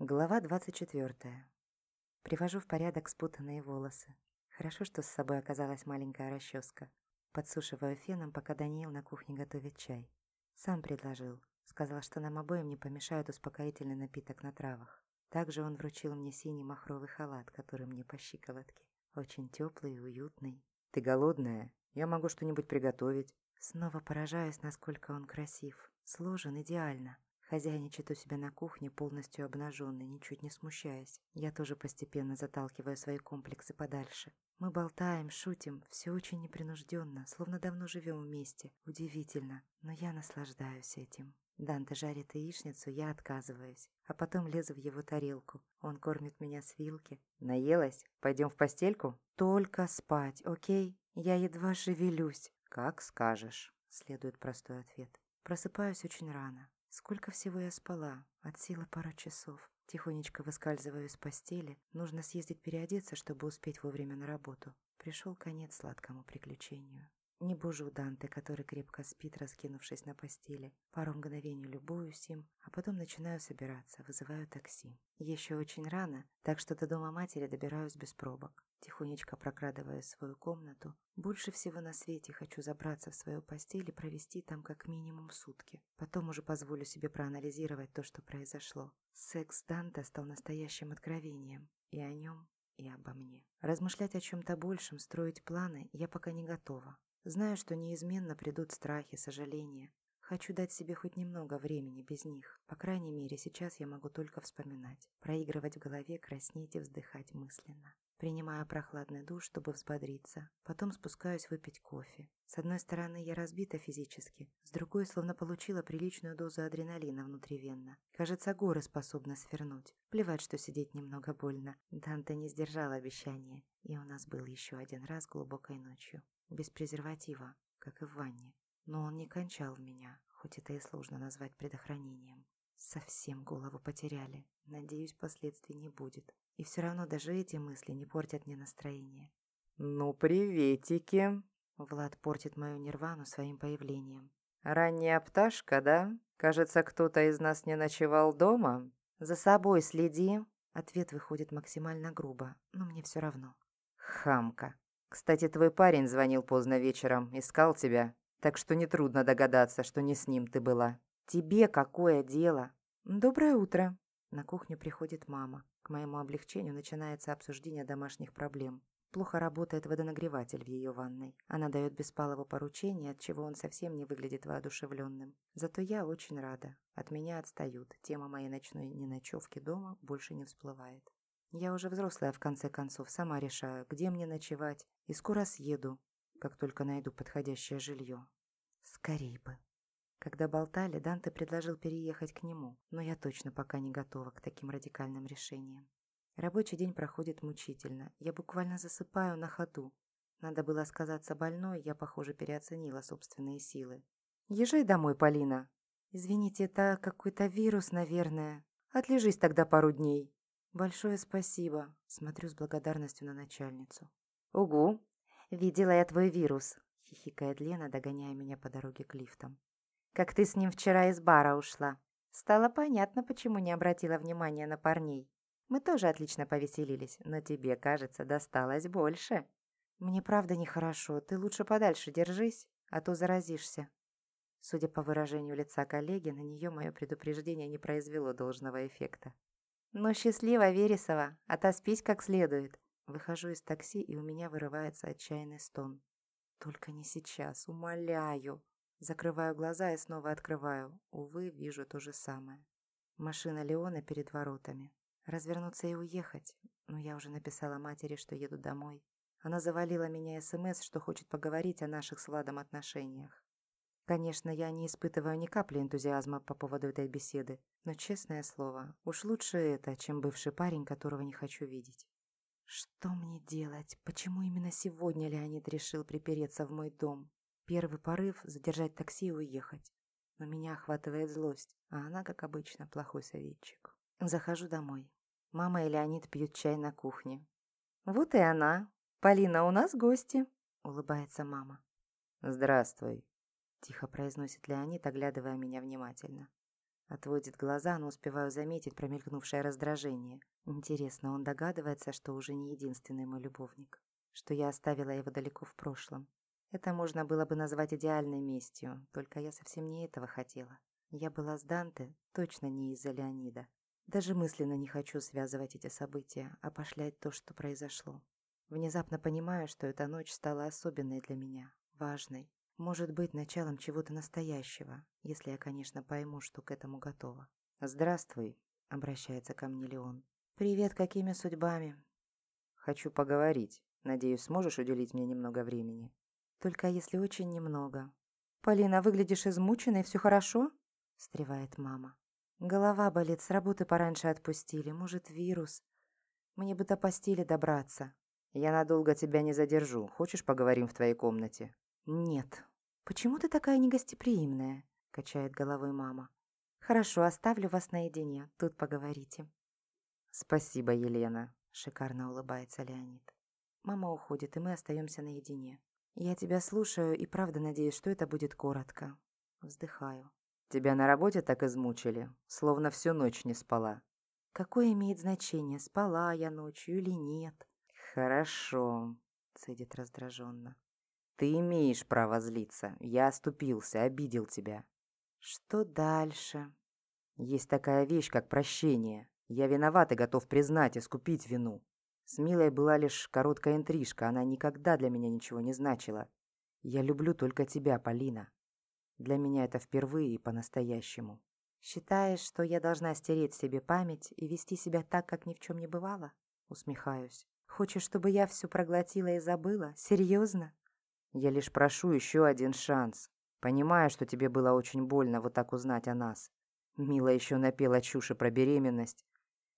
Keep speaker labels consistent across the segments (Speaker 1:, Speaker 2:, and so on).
Speaker 1: Глава 24. Привожу в порядок спутанные волосы. Хорошо, что с собой оказалась маленькая расческа. Подсушиваю феном, пока Даниил на кухне готовит чай. Сам предложил. Сказал, что нам обоим не помешает успокоительный напиток на травах. Также он вручил мне синий махровый халат, который мне по щиколотке. Очень теплый и уютный.
Speaker 2: «Ты голодная? Я могу что-нибудь приготовить».
Speaker 1: Снова поражаюсь, насколько он красив. Сложен идеально. Хозяйничает у себя на кухне, полностью обнаженный, ничуть не смущаясь. Я тоже постепенно заталкиваю свои комплексы подальше. Мы болтаем, шутим, все очень непринужденно, словно давно живем вместе. Удивительно, но я наслаждаюсь этим. Данте жарит яичницу, я отказываюсь, а потом лезу в его тарелку. Он кормит меня с вилки.
Speaker 2: «Наелась? Пойдем в постельку?»
Speaker 1: «Только спать, окей? Я едва шевелюсь».
Speaker 2: «Как скажешь», —
Speaker 1: следует простой ответ. Просыпаюсь очень рано. Сколько всего я спала? От силы пару часов. Тихонечко выскальзываю из постели. Нужно съездить переодеться, чтобы успеть вовремя на работу. Пришел конец сладкому приключению. Не бужу Данте, который крепко спит, раскинувшись на постели. Пару мгновений любуюсь им, а потом начинаю собираться, вызываю такси. Еще очень рано, так что до дома матери добираюсь без пробок. Тихонечко прокрадываясь в свою комнату, больше всего на свете хочу забраться в свою постель и провести там как минимум сутки. Потом уже позволю себе проанализировать то, что произошло. Секс Данте стал настоящим откровением. И о нем, и обо мне. Размышлять о чем-то большем, строить планы я пока не готова. Знаю, что неизменно придут страхи, сожаления. Хочу дать себе хоть немного времени без них. По крайней мере, сейчас я могу только вспоминать, проигрывать в голове, краснеть и вздыхать мысленно. Принимаю прохладный душ, чтобы взбодриться. Потом спускаюсь выпить кофе. С одной стороны, я разбита физически, с другой, словно получила приличную дозу адреналина внутривенно. Кажется, горы способны свернуть. Плевать, что сидеть немного больно. Данте не сдержал обещания, и у нас был еще один раз глубокой ночью без презерватива, как и в ванне. Но он не кончал в меня, хоть это и сложно назвать предохранением. Совсем голову потеряли. Надеюсь, последствий не будет. И все равно даже эти мысли не портят мне настроение.
Speaker 2: «Ну, приветики!»
Speaker 1: Влад портит мою нирвану своим появлением.
Speaker 2: «Ранняя пташка, да? Кажется, кто-то из нас не ночевал дома?»
Speaker 1: «За собой следи!» Ответ выходит максимально грубо, но мне все равно.
Speaker 2: «Хамка!» Кстати, твой парень звонил поздно вечером, искал тебя, так что нетрудно догадаться, что не с ним ты была.
Speaker 1: Тебе какое дело? Доброе утро. На кухню приходит мама. К моему облегчению начинается обсуждение домашних проблем. Плохо работает водонагреватель в ее ванной. Она дает Беспалову поручение, от чего он совсем не выглядит воодушевленным. Зато я очень рада. От меня отстают. Тема моей ночной неночевки дома больше не всплывает. Я уже взрослая, в конце концов, сама решаю, где мне ночевать, и скоро съеду, как только найду подходящее жилье. Скорей бы. Когда болтали, Данте предложил переехать к нему, но я точно пока не готова к таким радикальным решениям. Рабочий день проходит мучительно, я буквально засыпаю на ходу. Надо было сказаться больной, я, похоже, переоценила собственные силы. «Езжай домой, Полина!» «Извините, это какой-то вирус, наверное. Отлежись тогда пару дней». «Большое спасибо», — смотрю с благодарностью на начальницу.
Speaker 2: «Угу,
Speaker 1: видела я твой вирус», — хихикает Лена, догоняя меня по дороге к лифтам. «Как ты с ним вчера из бара ушла. Стало понятно, почему не обратила внимания на парней. Мы тоже отлично повеселились, но тебе, кажется, досталось больше». «Мне правда нехорошо, ты лучше подальше держись, а то заразишься». Судя по выражению лица коллеги, на нее мое предупреждение не произвело должного эффекта. «Ну, счастливо, Вересова, отоспись как следует». Выхожу из такси, и у меня вырывается отчаянный стон. «Только не сейчас, умоляю». Закрываю глаза и снова открываю. Увы, вижу то же самое. Машина Леона перед воротами. Развернуться и уехать. Но я уже написала матери, что еду домой. Она завалила меня СМС, что хочет поговорить о наших с Владом отношениях. Конечно, я не испытываю ни капли энтузиазма по поводу этой беседы, но, честное слово, уж лучше это, чем бывший парень, которого не хочу видеть. Что мне делать? Почему именно сегодня Леонид решил припереться в мой дом? Первый порыв – задержать такси и уехать. Но меня охватывает злость, а она, как обычно, плохой советчик. Захожу домой. Мама и Леонид пьют чай на кухне. «Вот и она. Полина, у нас гости», – улыбается мама.
Speaker 2: «Здравствуй»,
Speaker 1: Тихо произносит Леонид, оглядывая меня внимательно. Отводит глаза, но успеваю заметить промелькнувшее раздражение. Интересно, он догадывается, что уже не единственный мой любовник? Что я оставила его далеко в прошлом? Это можно было бы назвать идеальной местью, только я совсем не этого хотела. Я была с Данте точно не из-за Леонида. Даже мысленно не хочу связывать эти события, а пошлять то, что произошло. Внезапно понимаю, что эта ночь стала особенной для меня, важной. Может быть, началом чего-то настоящего, если я, конечно, пойму, что к этому готова.
Speaker 2: «Здравствуй», — обращается ко мне Леон.
Speaker 1: «Привет, какими судьбами?»
Speaker 2: «Хочу поговорить. Надеюсь, сможешь уделить мне немного времени?»
Speaker 1: «Только если очень немного». «Полина, выглядишь измученной, все хорошо?» — встревает мама. «Голова болит, с работы пораньше отпустили. Может, вирус? Мне бы до постели добраться».
Speaker 2: «Я надолго тебя не задержу. Хочешь, поговорим в твоей комнате?»
Speaker 1: «Нет». «Почему ты такая негостеприимная?» — качает головой мама. «Хорошо, оставлю вас наедине. Тут поговорите».
Speaker 2: «Спасибо, Елена», —
Speaker 1: шикарно улыбается Леонид. Мама уходит, и мы остаемся наедине. Я тебя слушаю и правда надеюсь, что это будет коротко. Вздыхаю.
Speaker 2: Тебя на работе так измучили, словно всю ночь не спала.
Speaker 1: Какое имеет значение, спала я ночью или нет?
Speaker 2: Хорошо, цедит раздраженно. Ты имеешь право злиться. Я оступился, обидел тебя.
Speaker 1: Что дальше?
Speaker 2: Есть такая вещь, как прощение. Я виноват и готов признать, искупить вину. С Милой была лишь короткая интрижка, она никогда для меня ничего не значила. Я люблю только тебя, Полина. Для меня это впервые и по-настоящему.
Speaker 1: Считаешь, что я должна стереть себе память и вести себя так, как ни в чем не бывало? Усмехаюсь. Хочешь, чтобы я все проглотила и забыла? Серьезно?
Speaker 2: Я лишь прошу еще один шанс. Понимаю, что тебе было очень больно вот так узнать о нас. Мила еще напела чуши про беременность.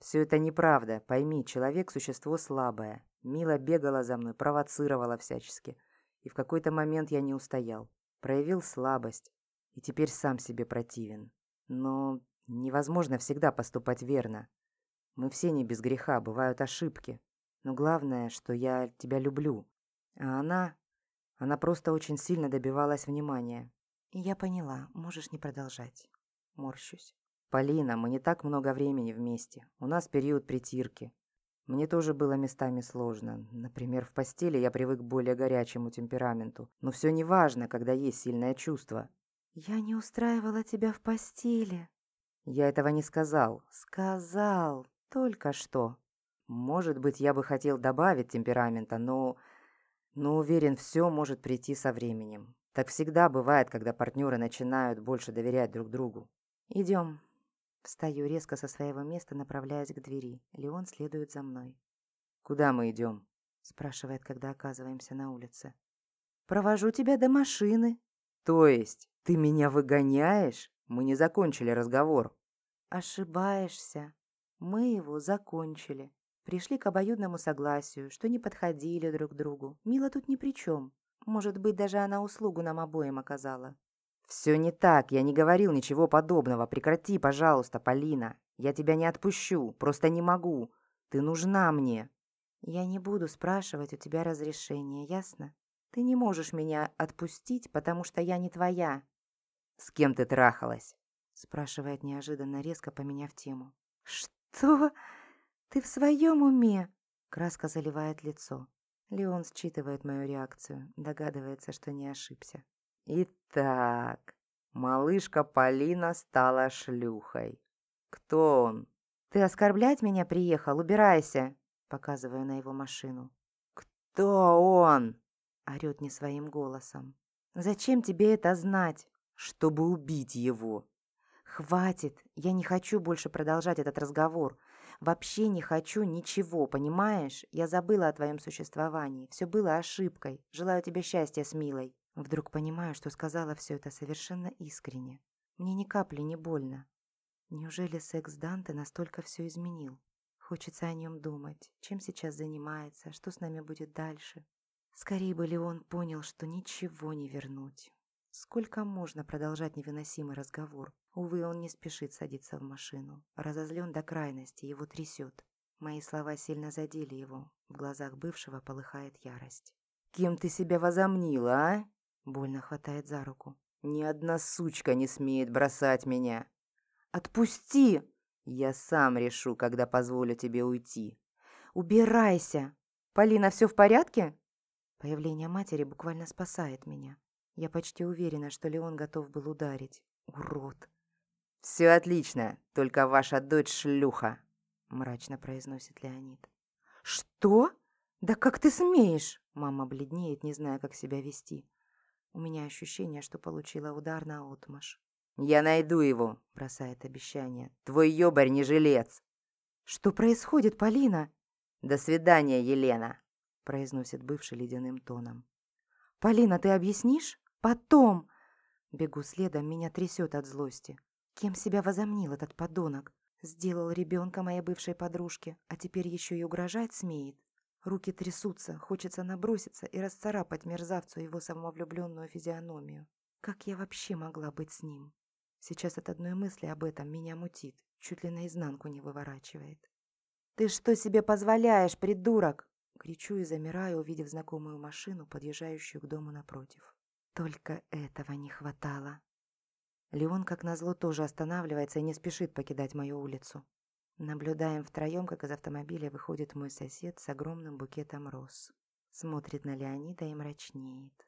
Speaker 2: Все это неправда. Пойми, человек – существо слабое. Мила бегала за мной, провоцировала всячески. И в какой-то момент я не устоял проявил слабость и теперь сам себе противен. Но невозможно всегда поступать верно. Мы все не без греха, бывают ошибки. Но главное, что я тебя люблю. А она... Она просто очень сильно добивалась внимания.
Speaker 1: Я поняла, можешь не продолжать. Морщусь.
Speaker 2: Полина, мы не так много времени вместе. У нас период притирки. Мне тоже было местами сложно. Например, в постели я привык к более горячему темпераменту. Но все не важно, когда есть сильное чувство.
Speaker 1: «Я не устраивала тебя в постели».
Speaker 2: «Я этого не сказал».
Speaker 1: «Сказал. Только что».
Speaker 2: «Может быть, я бы хотел добавить темперамента, но... Но уверен, все может прийти со временем. Так всегда бывает, когда партнеры начинают больше доверять друг другу».
Speaker 1: «Идем». Встаю резко со своего места, направляясь к двери. Леон следует за мной.
Speaker 2: «Куда мы идем?»
Speaker 1: спрашивает, когда оказываемся на улице. «Провожу тебя до машины».
Speaker 2: «То есть ты меня выгоняешь? Мы не закончили разговор».
Speaker 1: «Ошибаешься. Мы его закончили. Пришли к обоюдному согласию, что не подходили друг другу. Мила тут ни при чем. Может быть, даже она услугу нам обоим оказала.
Speaker 2: «Все не так, я не говорил ничего подобного. Прекрати, пожалуйста, Полина. Я тебя не отпущу, просто не могу. Ты нужна мне».
Speaker 1: «Я не буду спрашивать у тебя разрешения, ясно? Ты не можешь меня отпустить, потому что я не твоя».
Speaker 2: «С кем ты трахалась?»
Speaker 1: спрашивает неожиданно резко, поменяв тему. «Что? Ты в своем уме?» Краска заливает лицо. Леон считывает мою реакцию, догадывается, что не ошибся.
Speaker 2: Итак, малышка Полина стала шлюхой. Кто он?
Speaker 1: Ты оскорблять меня приехал? Убирайся, показываю на его машину.
Speaker 2: Кто он?
Speaker 1: орёт не своим голосом. Зачем тебе это знать?
Speaker 2: Чтобы убить его.
Speaker 1: Хватит, я не хочу больше продолжать этот разговор. Вообще не хочу ничего, понимаешь? Я забыла о твоем существовании. Все было ошибкой. Желаю тебе счастья с Милой. Вдруг понимаю, что сказала все это совершенно искренне. Мне ни капли не больно. Неужели секс Данте настолько все изменил? Хочется о нем думать, чем сейчас занимается, что с нами будет дальше. Скорее бы ли он понял, что ничего не вернуть. Сколько можно продолжать невыносимый разговор? Увы, он не спешит садиться в машину. Разозлен до крайности, его трясет. Мои слова сильно задели его. В глазах бывшего полыхает ярость.
Speaker 2: «Кем ты себя возомнила, а?»
Speaker 1: Больно хватает за руку.
Speaker 2: «Ни одна сучка не смеет бросать меня.
Speaker 1: Отпусти!
Speaker 2: Я сам решу, когда позволю тебе уйти.
Speaker 1: Убирайся! Полина, все в порядке? Появление матери буквально спасает меня. Я почти уверена, что Леон готов был ударить. Урод!
Speaker 2: «Все отлично, только ваша дочь шлюха», — мрачно произносит Леонид.
Speaker 1: «Что? Да как ты смеешь?» Мама бледнеет, не зная, как себя вести. У меня ощущение, что получила удар на отмаш.
Speaker 2: «Я найду его», — бросает обещание. «Твой ёбарь не жилец».
Speaker 1: «Что происходит, Полина?»
Speaker 2: «До свидания, Елена», — произносит бывший ледяным тоном.
Speaker 1: «Полина, ты объяснишь? Потом!» Бегу следом, меня трясет от злости. Кем себя возомнил этот подонок? Сделал ребенка моей бывшей подружки, а теперь еще и угрожать смеет. Руки трясутся, хочется наброситься и расцарапать мерзавцу его самовлюбленную физиономию. Как я вообще могла быть с ним? Сейчас от одной мысли об этом меня мутит, чуть ли наизнанку не выворачивает. «Ты что себе позволяешь, придурок?» Кричу и замираю, увидев знакомую машину, подъезжающую к дому напротив. Только этого не хватало. Леон, как назло, тоже останавливается и не спешит покидать мою улицу. Наблюдаем втроем, как из автомобиля выходит мой сосед с огромным букетом роз. Смотрит на Леонида и мрачнеет.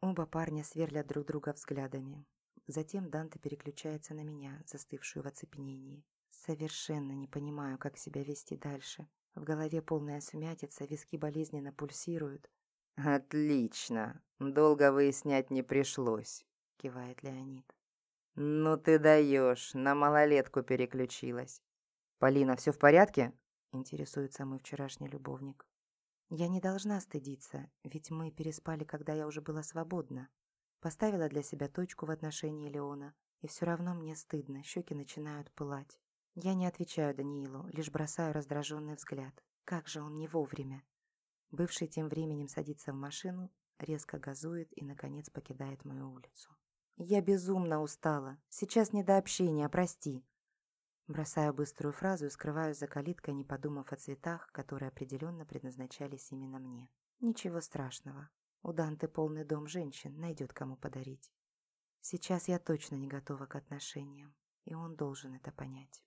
Speaker 1: Оба парня сверлят друг друга взглядами. Затем Данте переключается на меня, застывшую в оцепенении. Совершенно не понимаю, как себя вести дальше. В голове полная сумятица, виски болезненно пульсируют.
Speaker 2: «Отлично! Долго выяснять не пришлось», — кивает Леонид. «Ну ты даешь, на малолетку переключилась». «Полина, все в порядке?» – интересуется мой вчерашний любовник.
Speaker 1: «Я не должна стыдиться, ведь мы переспали, когда я уже была свободна. Поставила для себя точку в отношении Леона, и все равно мне стыдно, щеки начинают пылать. Я не отвечаю Даниилу, лишь бросаю раздраженный взгляд. Как же он не вовремя. Бывший тем временем садится в машину, резко газует и, наконец, покидает мою улицу. «Я безумно устала. Сейчас не до общения, прости». Бросаю быструю фразу и скрываюсь за калиткой, не подумав о цветах, которые определенно предназначались именно мне. Ничего страшного. У Данты полный дом женщин, найдет кому подарить. Сейчас я точно не готова к отношениям, и он должен это понять.